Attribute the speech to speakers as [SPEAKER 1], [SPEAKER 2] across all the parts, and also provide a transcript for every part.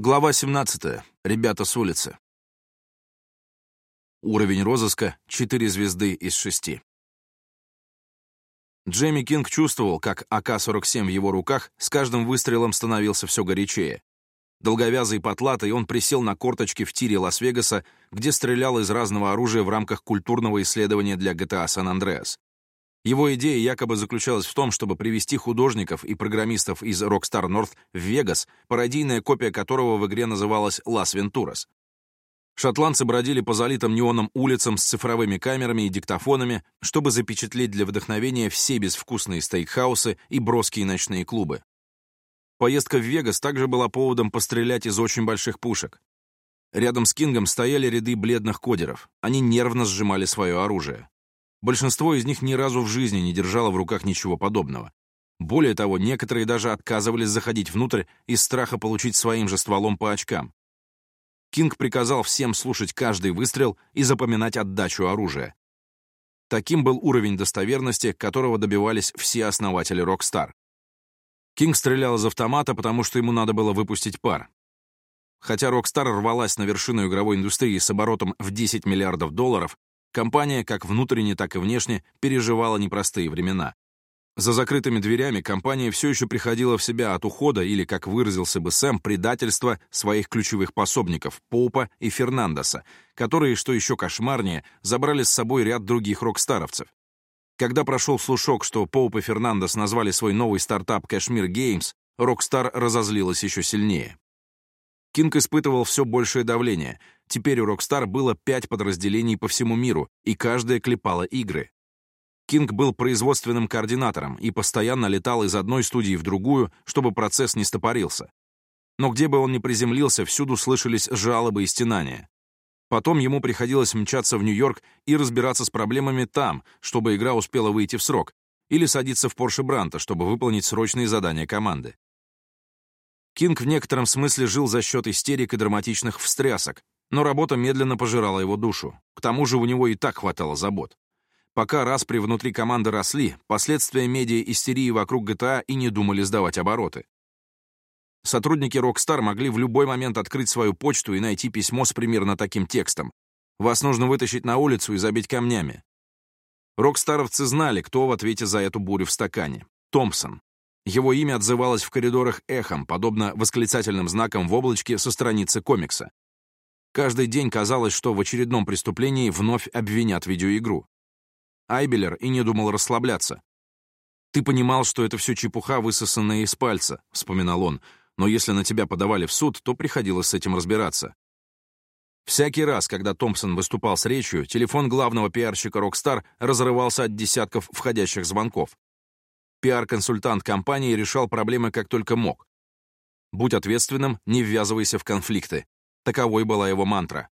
[SPEAKER 1] Глава 17. Ребята с улицы. Уровень розыска — 4 звезды из 6. Джейми Кинг чувствовал, как АК-47 в его руках с каждым выстрелом становился все горячее. Долговязый потлатый, он присел на корточки в тире Лас-Вегаса, где стрелял из разного оружия в рамках культурного исследования для GTA San Andreas. Его идея якобы заключалась в том, чтобы привести художников и программистов из Rockstar North в Вегас, пародийная копия которого в игре называлась Las Venturas. Шотландцы бродили по залитым неоном улицам с цифровыми камерами и диктофонами, чтобы запечатлеть для вдохновения все безвкусные стейкхаусы и броские ночные клубы. Поездка в Вегас также была поводом пострелять из очень больших пушек. Рядом с Кингом стояли ряды бледных кодеров. Они нервно сжимали свое оружие. Большинство из них ни разу в жизни не держало в руках ничего подобного. Более того, некоторые даже отказывались заходить внутрь из страха получить своим же стволом по очкам. Кинг приказал всем слушать каждый выстрел и запоминать отдачу оружия. Таким был уровень достоверности, которого добивались все основатели Rockstar. Кинг стрелял из автомата, потому что ему надо было выпустить пар. Хотя Rockstar рвалась на вершину игровой индустрии с оборотом в 10 миллиардов долларов, Компания, как внутренне, так и внешне, переживала непростые времена. За закрытыми дверями компания все еще приходила в себя от ухода или, как выразился бы Сэм, предательства своих ключевых пособников Поупа и Фернандеса, которые, что еще кошмарнее, забрали с собой ряд других рокстаровцев. Когда прошел слушок, что Поуп и Фернандес назвали свой новый стартап «Cashmere Games», Rockstar разозлилась еще сильнее. Кинг испытывал все большее давление — Теперь у Rockstar было пять подразделений по всему миру, и каждая клепала игры. Кинг был производственным координатором и постоянно летал из одной студии в другую, чтобы процесс не стопорился. Но где бы он ни приземлился, всюду слышались жалобы и стенания. Потом ему приходилось мчаться в Нью-Йорк и разбираться с проблемами там, чтобы игра успела выйти в срок, или садиться в Порше Бранта, чтобы выполнить срочные задания команды. Кинг в некотором смысле жил за счет истерик и драматичных встрясок, но работа медленно пожирала его душу. К тому же у него и так хватало забот. Пока распри внутри команды росли, последствия медиа-истерии вокруг GTA а и не думали сдавать обороты. Сотрудники Rockstar могли в любой момент открыть свою почту и найти письмо с примерно таким текстом. «Вас нужно вытащить на улицу и забить камнями». Рокстаровцы знали, кто в ответе за эту бурю в стакане. Томпсон. Его имя отзывалось в коридорах эхом, подобно восклицательным знакам в облачке со страницы комикса. Каждый день казалось, что в очередном преступлении вновь обвинят видеоигру. Айбелер и не думал расслабляться. «Ты понимал, что это все чепуха, высосанная из пальца», — вспоминал он, «но если на тебя подавали в суд, то приходилось с этим разбираться». Всякий раз, когда Томпсон выступал с речью, телефон главного пиарщика Rockstar разрывался от десятков входящих звонков. Пиар-консультант компании решал проблемы как только мог. Будь ответственным, не ввязывайся в конфликты. Таковой была его мантра.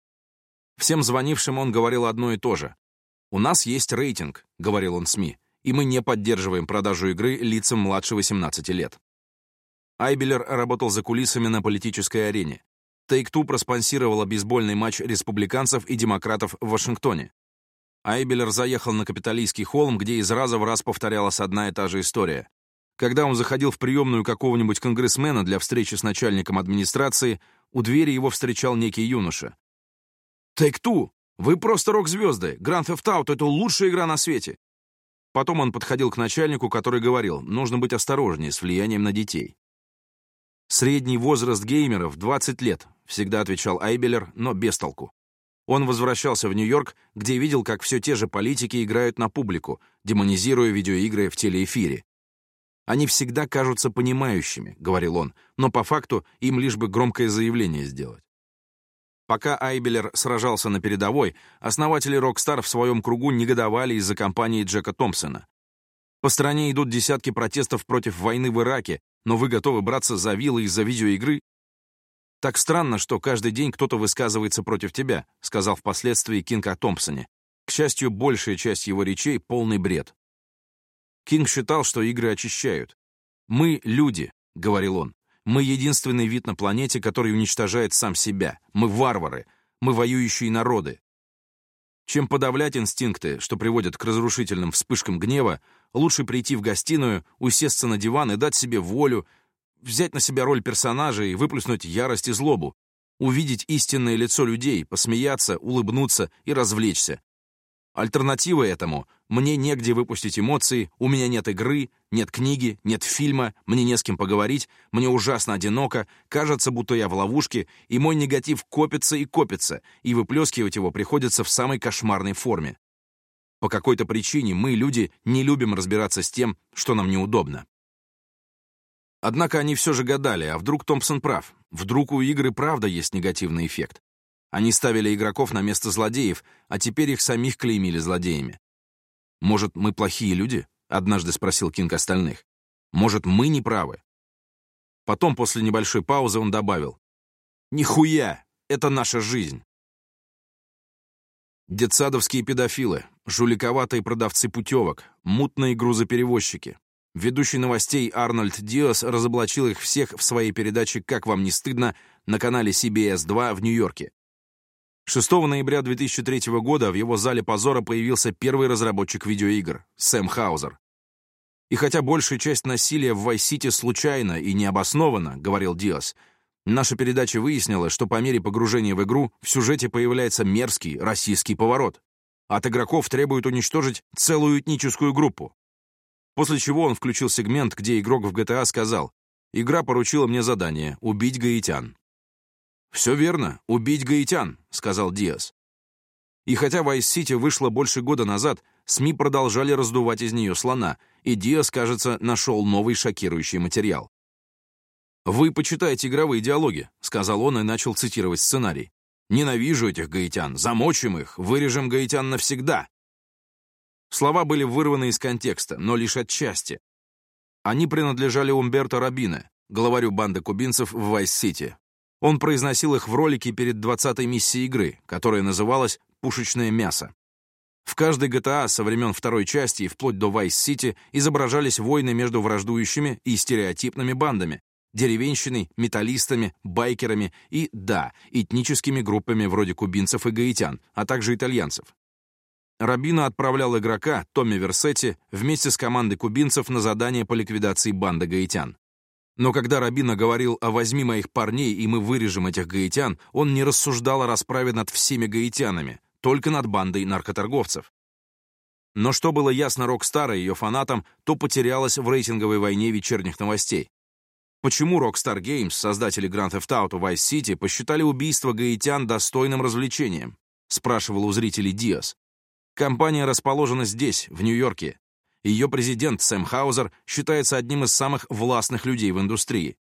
[SPEAKER 1] Всем звонившим он говорил одно и то же. «У нас есть рейтинг», — говорил он СМИ, «и мы не поддерживаем продажу игры лицам младше 18 лет». Айбелер работал за кулисами на политической арене. Take-Two проспонсировала бейсбольный матч республиканцев и демократов в Вашингтоне. Айбелер заехал на Капитолийский холм, где из раза в раз повторялась одна и та же история. Когда он заходил в приемную какого-нибудь конгрессмена для встречи с начальником администрации, у двери его встречал некий юноша. «Тейк-ту! Вы просто рок-звезды! Гранд Theft Auto — это лучшая игра на свете!» Потом он подходил к начальнику, который говорил, нужно быть осторожнее с влиянием на детей. «Средний возраст геймеров — 20 лет», — всегда отвечал Айбелер, но без толку. Он возвращался в Нью-Йорк, где видел, как все те же политики играют на публику, демонизируя видеоигры в телеэфире. Они всегда кажутся понимающими, говорил он, но по факту им лишь бы громкое заявление сделать. Пока Айбелер сражался на передовой, основатели Rockstar в своем кругу негодовали из-за кампании Джека Томпсона. По стране идут десятки протестов против войны в Ираке, но вы готовы браться за вилы из-за видеоигры? Так странно, что каждый день кто-то высказывается против тебя, сказал впоследствии Кинг о Томпсоне. К счастью, большая часть его речей — полный бред. Кинг считал, что игры очищают. «Мы — люди», — говорил он. «Мы — единственный вид на планете, который уничтожает сам себя. Мы — варвары. Мы — воюющие народы. Чем подавлять инстинкты, что приводят к разрушительным вспышкам гнева, лучше прийти в гостиную, усесться на диван и дать себе волю, взять на себя роль персонажа и выплеснуть ярость и злобу, увидеть истинное лицо людей, посмеяться, улыбнуться и развлечься. Альтернатива этому мне негде выпустить эмоции, у меня нет игры, нет книги, нет фильма, мне не с кем поговорить, мне ужасно одиноко, кажется, будто я в ловушке, и мой негатив копится и копится, и выплескивать его приходится в самой кошмарной форме. По какой-то причине мы, люди, не любим разбираться с тем, что нам неудобно. Однако они все же гадали, а вдруг Томпсон прав? Вдруг у игры правда есть негативный эффект? Они ставили игроков на место злодеев, а теперь их самих клеймили злодеями. «Может, мы плохие люди?» — однажды спросил Кинг остальных. «Может, мы не правы?» Потом, после небольшой паузы, он добавил. «Нихуя! Это наша жизнь!» Детсадовские педофилы, жуликоватые продавцы путевок, мутные грузоперевозчики. Ведущий новостей Арнольд Диас разоблачил их всех в своей передаче «Как вам не стыдно» на канале CBS-2 в Нью-Йорке. 6 ноября 2003 года в его зале позора появился первый разработчик видеоигр — Сэм Хаузер. «И хотя большая часть насилия в Vice City случайно и необоснованно», — говорил Диас, «наша передача выяснила, что по мере погружения в игру в сюжете появляется мерзкий расистский поворот. От игроков требуют уничтожить целую этническую группу». После чего он включил сегмент, где игрок в GTA сказал, «Игра поручила мне задание — убить гаитян». «Все верно, убить гаитян», — сказал Диас. И хотя Вайс-Сити вышла больше года назад, СМИ продолжали раздувать из нее слона, и Диас, кажется, нашел новый шокирующий материал. «Вы почитаете игровые диалоги», — сказал он и начал цитировать сценарий. «Ненавижу этих гаитян, замочим их, вырежем гаитян навсегда». Слова были вырваны из контекста, но лишь отчасти. Они принадлежали Умберто Рабине, главарю банды кубинцев в Вайс-Сити, он произносил их в ролике перед 20-й миссией игры, которая называлась «Пушечное мясо». В каждой GTA со времен второй части и вплоть до Vice City изображались войны между враждующими и стереотипными бандами, деревенщиной, металлистами, байкерами и, да, этническими группами вроде кубинцев и гаитян, а также итальянцев. Робина отправлял игрока, Томми Версетти, вместе с командой кубинцев на задание по ликвидации банды гаитян. Но когда Робина говорил о «возьми моих парней, и мы вырежем этих гаитян», он не рассуждал о расправе над всеми гаитянами, только над бандой наркоторговцев. Но что было ясно Rockstar и ее фанатам, то потерялось в рейтинговой войне вечерних новостей. Почему Rockstar Games, создатели Grand Theft Auto Vice City, посчитали убийство гаитян достойным развлечением? Спрашивал у зрителей Диас. Компания расположена здесь, в Нью-Йорке. Ее президент Сэм Хаузер считается одним из самых властных людей в индустрии.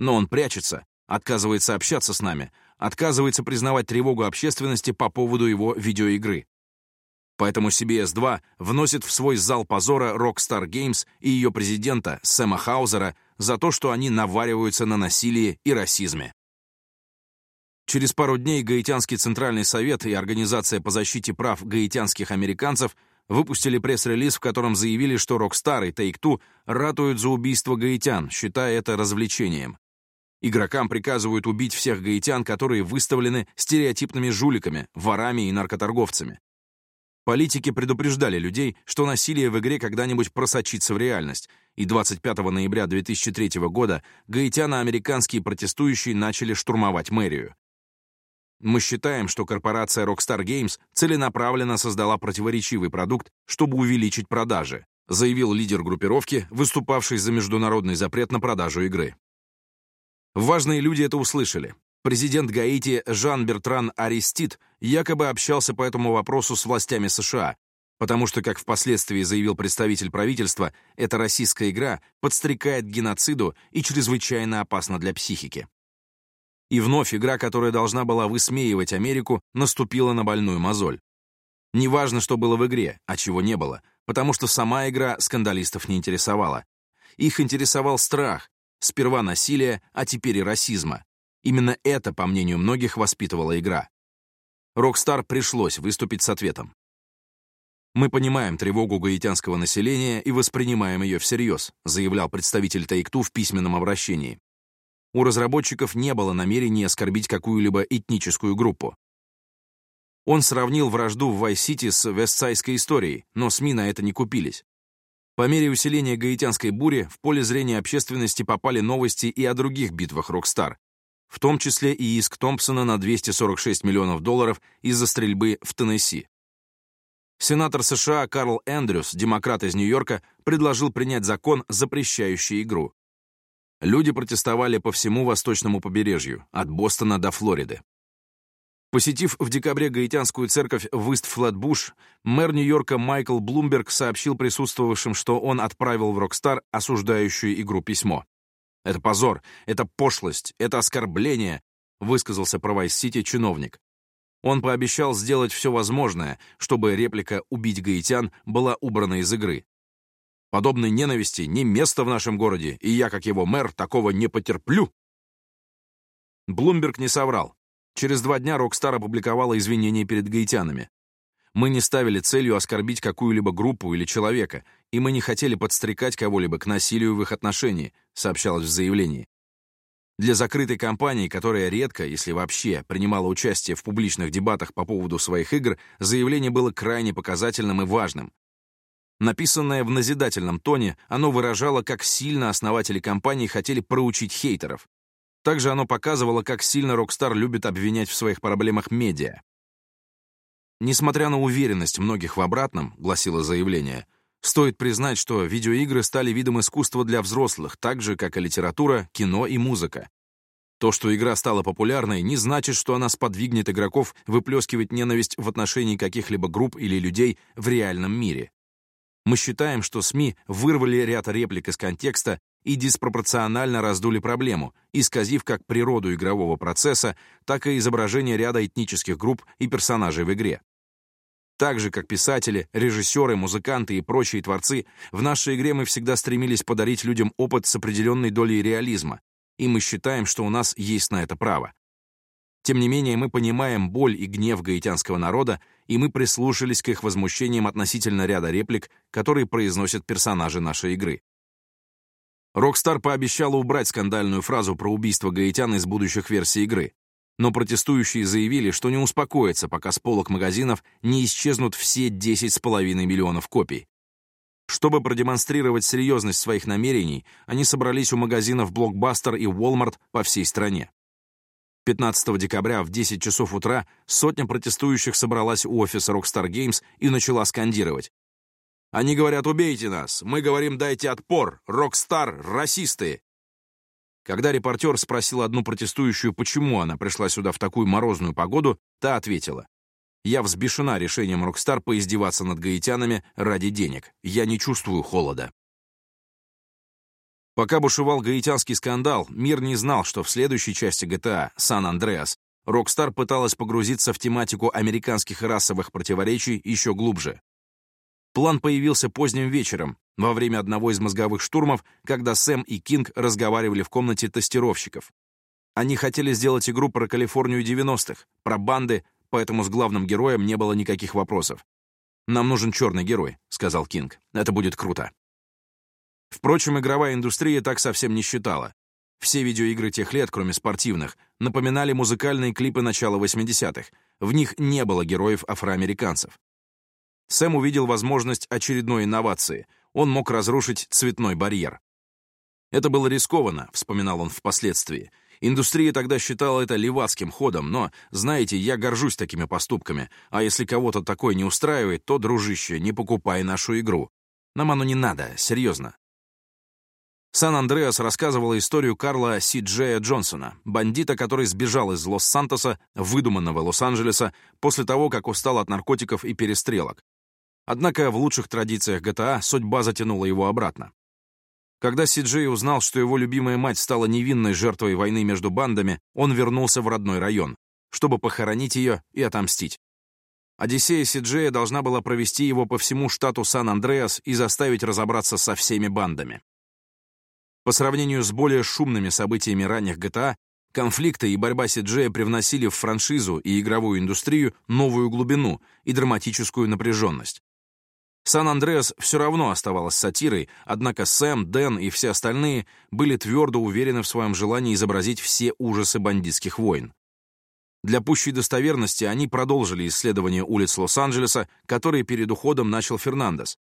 [SPEAKER 1] Но он прячется, отказывается общаться с нами, отказывается признавать тревогу общественности по поводу его видеоигры. Поэтому CBS-2 вносит в свой зал позора Rockstar Games и ее президента Сэма Хаузера за то, что они навариваются на насилии и расизме. Через пару дней Гаитянский Центральный Совет и Организация по защите прав гаитянских американцев выпустили пресс-релиз, в котором заявили, что Rockstar и Take-Two ратуют за убийство гаитян, считая это развлечением. Игрокам приказывают убить всех гаитян, которые выставлены стереотипными жуликами, ворами и наркоторговцами. Политики предупреждали людей, что насилие в игре когда-нибудь просочится в реальность, и 25 ноября 2003 года гаитяно-американские протестующие начали штурмовать мэрию. Мы считаем, что корпорация Rockstar Games целенаправленно создала противоречивый продукт, чтобы увеличить продажи, заявил лидер группировки, выступавший за международный запрет на продажу игры. Важные люди это услышали. Президент Гаити Жан-Бертран Аристид якобы общался по этому вопросу с властями США, потому что, как впоследствии заявил представитель правительства, эта российская игра подстрекает геноциду и чрезвычайно опасна для психики. И вновь игра, которая должна была высмеивать Америку, наступила на больную мозоль. Неважно, что было в игре, а чего не было, потому что сама игра скандалистов не интересовала. Их интересовал страх, сперва насилие, а теперь и расизм. Именно это, по мнению многих, воспитывала игра. Rockstar пришлось выступить с ответом. «Мы понимаем тревогу гаитянского населения и воспринимаем ее всерьез», заявлял представитель Take-Two в письменном обращении у разработчиков не было намерения оскорбить какую-либо этническую группу. Он сравнил вражду в Vice City с Вестсайской историей, но СМИ на это не купились. По мере усиления гаитянской бури в поле зрения общественности попали новости и о других битвах «Rockstar», в том числе и иск Томпсона на 246 миллионов долларов из-за стрельбы в Теннесси. Сенатор США Карл Эндрюс, демократ из Нью-Йорка, предложил принять закон, запрещающий игру. Люди протестовали по всему восточному побережью, от Бостона до Флориды. Посетив в декабре гаитянскую церковь в Ист-Флатбуш, мэр Нью-Йорка Майкл Блумберг сообщил присутствовавшим, что он отправил в «Rockstar» осуждающую игру письмо. «Это позор, это пошлость, это оскорбление», высказался про Vice City чиновник. Он пообещал сделать все возможное, чтобы реплика «убить гаитян» была убрана из игры. Подобной ненависти не место в нашем городе, и я, как его мэр, такого не потерплю!» Блумберг не соврал. Через два дня Rockstar опубликовала извинения перед гаитянами. Мы не ставили целью оскорбить какую-либо группу или человека, и мы не хотели подстрекать кого-либо к насилию в их отношении, сообщалось в заявлении. Для закрытой компании, которая редко, если вообще, принимала участие в публичных дебатах по поводу своих игр, заявление было крайне показательным и важным, Написанное в назидательном тоне, оно выражало, как сильно основатели компании хотели проучить хейтеров. Также оно показывало, как сильно Rockstar любит обвинять в своих проблемах медиа. «Несмотря на уверенность многих в обратном», — гласило заявление, «стоит признать, что видеоигры стали видом искусства для взрослых, так же, как и литература, кино и музыка. То, что игра стала популярной, не значит, что она сподвигнет игроков выплескивать ненависть в отношении каких-либо групп или людей в реальном мире. Мы считаем, что СМИ вырвали ряд реплик из контекста и диспропорционально раздули проблему, исказив как природу игрового процесса, так и изображение ряда этнических групп и персонажей в игре. Так же, как писатели, режиссеры, музыканты и прочие творцы, в нашей игре мы всегда стремились подарить людям опыт с определенной долей реализма, и мы считаем, что у нас есть на это право. Тем не менее, мы понимаем боль и гнев гаитянского народа, и мы прислушались к их возмущениям относительно ряда реплик, которые произносят персонажи нашей игры. Rockstar пообещала убрать скандальную фразу про убийство гаитян из будущих версий игры, но протестующие заявили, что не успокоятся, пока с полок магазинов не исчезнут все 10,5 миллионов копий. Чтобы продемонстрировать серьезность своих намерений, они собрались у магазинов Blockbuster и Walmart по всей стране. 15 декабря в 10 часов утра сотня протестующих собралась у офиса Rockstar Games и начала скандировать. Они говорят «Убейте нас!» Мы говорим «Дайте отпор!» Rockstar, Расисты!» Когда репортер спросил одну протестующую, почему она пришла сюда в такую морозную погоду, та ответила «Я взбешена решением Rockstar поиздеваться над гаитянами ради денег. Я не чувствую холода». Пока бушевал гаитянский скандал, мир не знал, что в следующей части GTA а «Сан-Андреас» Rockstar пыталась погрузиться в тематику американских расовых противоречий еще глубже. План появился поздним вечером, во время одного из мозговых штурмов, когда Сэм и Кинг разговаривали в комнате тестировщиков. Они хотели сделать игру про Калифорнию 90-х, про банды, поэтому с главным героем не было никаких вопросов. «Нам нужен черный герой», — сказал Кинг. «Это будет круто». Впрочем, игровая индустрия так совсем не считала. Все видеоигры тех лет, кроме спортивных, напоминали музыкальные клипы начала 80-х. В них не было героев афроамериканцев. Сэм увидел возможность очередной инновации. Он мог разрушить цветной барьер. «Это было рискованно», — вспоминал он впоследствии. «Индустрия тогда считала это левацким ходом, но, знаете, я горжусь такими поступками, а если кого-то такое не устраивает, то, дружище, не покупай нашу игру. Нам оно не надо, серьезно. Сан-Андреас рассказывала историю Карла Си Джея Джонсона, бандита, который сбежал из Лос-Сантоса, выдуманного Лос-Анджелеса, после того, как устал от наркотиков и перестрелок. Однако в лучших традициях ГТА судьба затянула его обратно. Когда Си Джей узнал, что его любимая мать стала невинной жертвой войны между бандами, он вернулся в родной район, чтобы похоронить ее и отомстить. Одиссея Сиджея должна была провести его по всему штату Сан-Андреас и заставить разобраться со всеми бандами. По сравнению с более шумными событиями ранних GTA, а, конфликты и борьба Сиджея привносили в франшизу и игровую индустрию новую глубину и драматическую напряженность. «Сан-Андреас» все равно оставалась сатирой, однако Сэм, Дэн и все остальные были твердо уверены в своем желании изобразить все ужасы бандитских войн. Для пущей достоверности они продолжили исследование улиц Лос-Анджелеса, которые перед уходом начал Фернандес,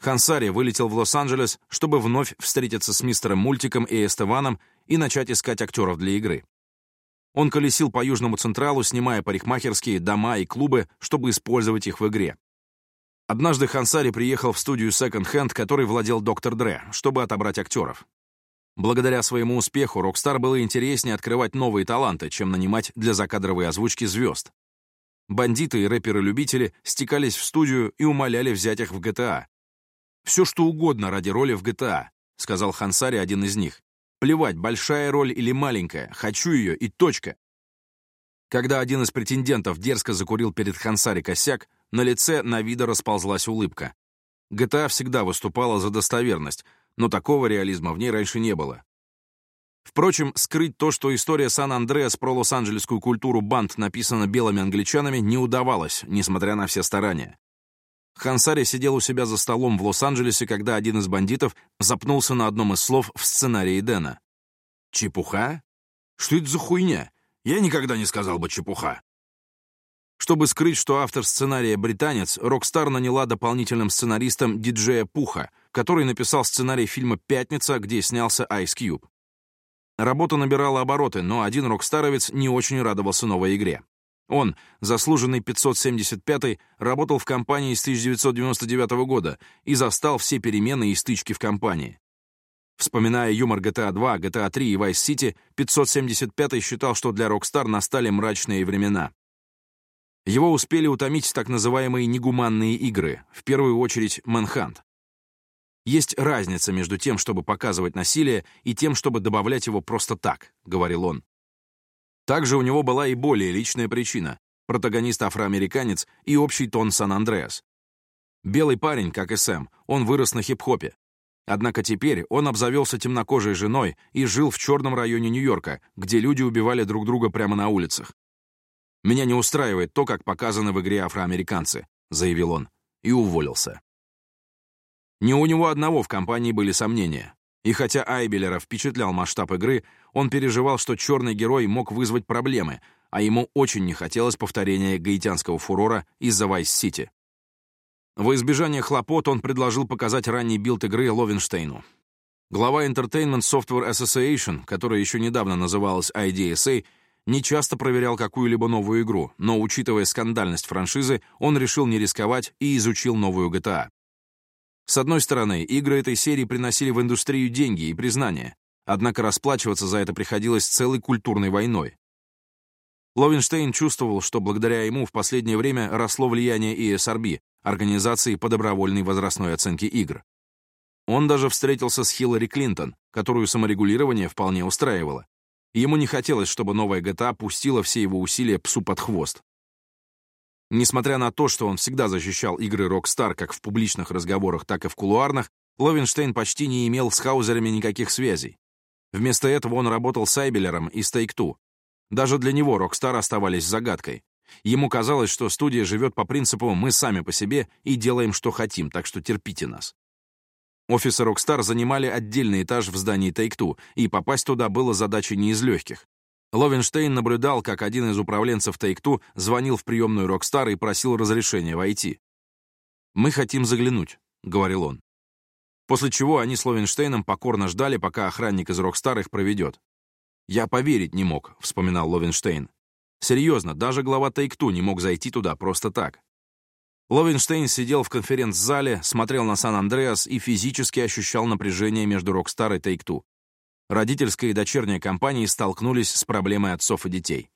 [SPEAKER 1] Хансари вылетел в Лос-Анджелес, чтобы вновь встретиться с мистером Мультиком и Эстеваном и начать искать актеров для игры. Он колесил по Южному Централу, снимая парикмахерские дома и клубы, чтобы использовать их в игре. Однажды Хансари приехал в студию Second Hand, которой владел доктор Дре, чтобы отобрать актеров. Благодаря своему успеху Rockstar было интереснее открывать новые таланты, чем нанимать для закадровой озвучки звезд. Бандиты и рэперы-любители стекались в студию и умоляли взять их в GTA, «Все что угодно ради роли в GTA», — сказал Хансари один из них. «Плевать, большая роль или маленькая, хочу ее и точка». Когда один из претендентов дерзко закурил перед Хансари косяк, на лице Навида расползлась улыбка. GTA всегда выступала за достоверность, но такого реализма в ней раньше не было. Впрочем, скрыть то, что история Сан-Андреас про лос-анджелесскую культуру банд написана белыми англичанами, не удавалось, несмотря на все старания. Хансари сидел у себя за столом в Лос-Анджелесе, когда один из бандитов запнулся на одном из слов в сценарии Дэна. «Чепуха? Что это за хуйня? Я никогда не сказал бы чепуха». Чтобы скрыть, что автор сценария британец, Rockstar наняла дополнительным сценаристом диджея Пуха, который написал сценарий фильма «Пятница», где снялся Ice Cube. Работа набирала обороты, но один рокстаровец не очень радовался новой игре. Он, заслуженный 575-й, работал в компании с 1999 года и застал все перемены и стычки в компании. Вспоминая юмор GTA 2, GTA 3 и Vice City, 575-й считал, что для Rockstar настали мрачные времена. Его успели утомить так называемые негуманные игры, в первую очередь Manhunt. «Есть разница между тем, чтобы показывать насилие, и тем, чтобы добавлять его просто так», — говорил он. Также у него была и более личная причина — протагонист афроамериканец и общий тон Сан-Андреас. Белый парень, как и Сэм, он вырос на хип-хопе. Однако теперь он обзавелся темнокожей женой и жил в черном районе Нью-Йорка, где люди убивали друг друга прямо на улицах. «Меня не устраивает то, как показано в игре афроамериканцы», — заявил он, и уволился. Не у него одного в компании были сомнения. И хотя Айбелера впечатлял масштаб игры, он переживал, что черный герой мог вызвать проблемы, а ему очень не хотелось повторения гаитянского фурора из-за Vice City. Во избежание хлопот он предложил показать ранний билд игры Ловенштейну. Глава Entertainment Software Association, которая еще недавно называлась IDSA, не часто проверял какую-либо новую игру, но, учитывая скандальность франшизы, он решил не рисковать и изучил новую GTA. С одной стороны, игры этой серии приносили в индустрию деньги и признание, Однако расплачиваться за это приходилось целой культурной войной. Ловенштейн чувствовал, что благодаря ему в последнее время росло влияние ESRB, организации по добровольной возрастной оценке игр. Он даже встретился с Хиллари Клинтон, которую саморегулирование вполне устраивало. Ему не хотелось, чтобы новая GTA пустила все его усилия псу под хвост. Несмотря на то, что он всегда защищал игры Rockstar как в публичных разговорах, так и в кулуарных, Ловенштейн почти не имел с Хаузерами никаких связей. Вместо этого он работал с Айбелером и с Take-Two. Даже для него Rockstar оставались загадкой. Ему казалось, что студия живет по принципу «мы сами по себе и делаем, что хотим, так что терпите нас». Офисы Rockstar занимали отдельный этаж в здании Take-Two, и попасть туда было задачей не из легких. Ловенштейн наблюдал, как один из управленцев Take-Two звонил в приемную Rockstar и просил разрешения войти. «Мы хотим заглянуть», — говорил он. После чего они с Ловенштейном покорно ждали, пока охранник из Rockstar их проведет. «Я поверить не мог», — вспоминал Ловенштейн. «Серьезно, даже глава Take-Two не мог зайти туда просто так». Ловенштейн сидел в конференц-зале, смотрел на San Andreas и физически ощущал напряжение между Rockstar и Take-Two. Родительская и дочерняя компании столкнулись с проблемой отцов и детей.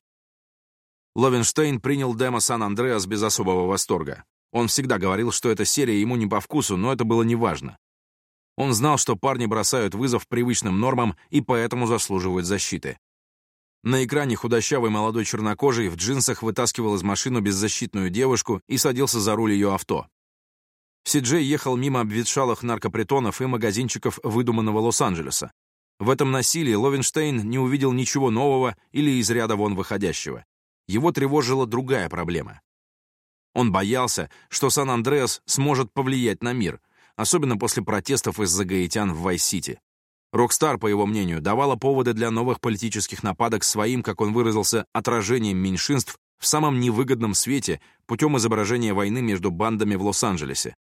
[SPEAKER 1] Ловенштейн принял демо San Andreas без особого восторга. Он всегда говорил, что эта серия ему не по вкусу, но это было неважно. Он знал, что парни бросают вызов привычным нормам и поэтому заслуживают защиты. На экране худощавый молодой чернокожий в джинсах вытаскивал из машины беззащитную девушку и садился за руль ее авто. CJ ехал мимо обветшалых наркопритонов и магазинчиков выдуманного Лос-Анджелеса. В этом насилии Ловенштейн не увидел ничего нового или из ряда вон выходящего. Его тревожила другая проблема. Он боялся, что San Andreas сможет повлиять на мир, особенно после протестов из-за гаитян в Vice City. Rockstar, по его мнению, давала поводы для новых политических нападок своим, как он выразился, отражением меньшинств в самом невыгодном свете путем изображения войны между бандами в Лос-Анджелесе.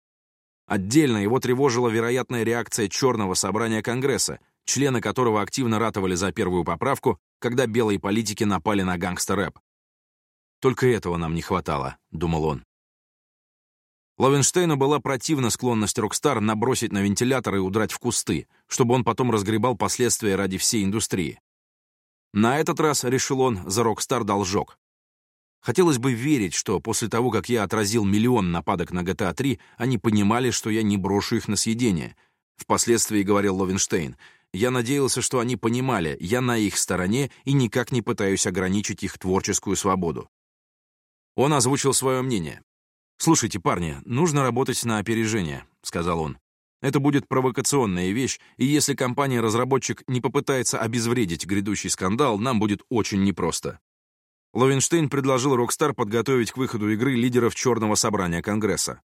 [SPEAKER 1] Отдельно его тревожила вероятная реакция Черного собрания Конгресса, члены которого активно ратовали за первую поправку, когда белые политики напали на гангстер-рэп. «Только этого нам не хватало», — думал он. Лавенштейну была противна склонность Rockstar набросить на вентилятор и удрать в кусты, чтобы он потом разгребал последствия ради всей индустрии. На этот раз, решил он, за Rockstar должок. Хотелось бы верить, что после того, как я отразил миллион нападок на GTA 3, а они понимали, что я не брошу их на съедение. Впоследствии говорил Ловенштейн. Я надеялся, что они понимали, я на их стороне и никак не пытаюсь ограничить их творческую свободу. Он озвучил свое мнение. «Слушайте, парни, нужно работать на опережение», — сказал он. «Это будет провокационная вещь, и если компания-разработчик не попытается обезвредить грядущий скандал, нам будет очень непросто». Ловенштейн предложил Rockstar подготовить к выходу игры лидеров Черного собрания Конгресса.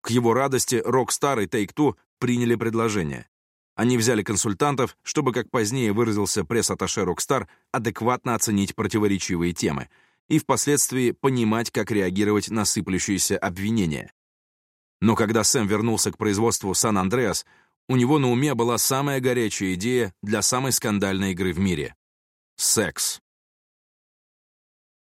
[SPEAKER 1] К его радости Rockstar и Take-Two приняли предложение. Они взяли консультантов, чтобы, как позднее выразился пресс-атташе Rockstar, адекватно оценить противоречивые темы — и впоследствии понимать, как реагировать на сыплющиеся обвинения. Но когда Сэм вернулся к производству «Сан-Андреас», у него на уме была самая горячая идея для самой скандальной игры в мире — секс.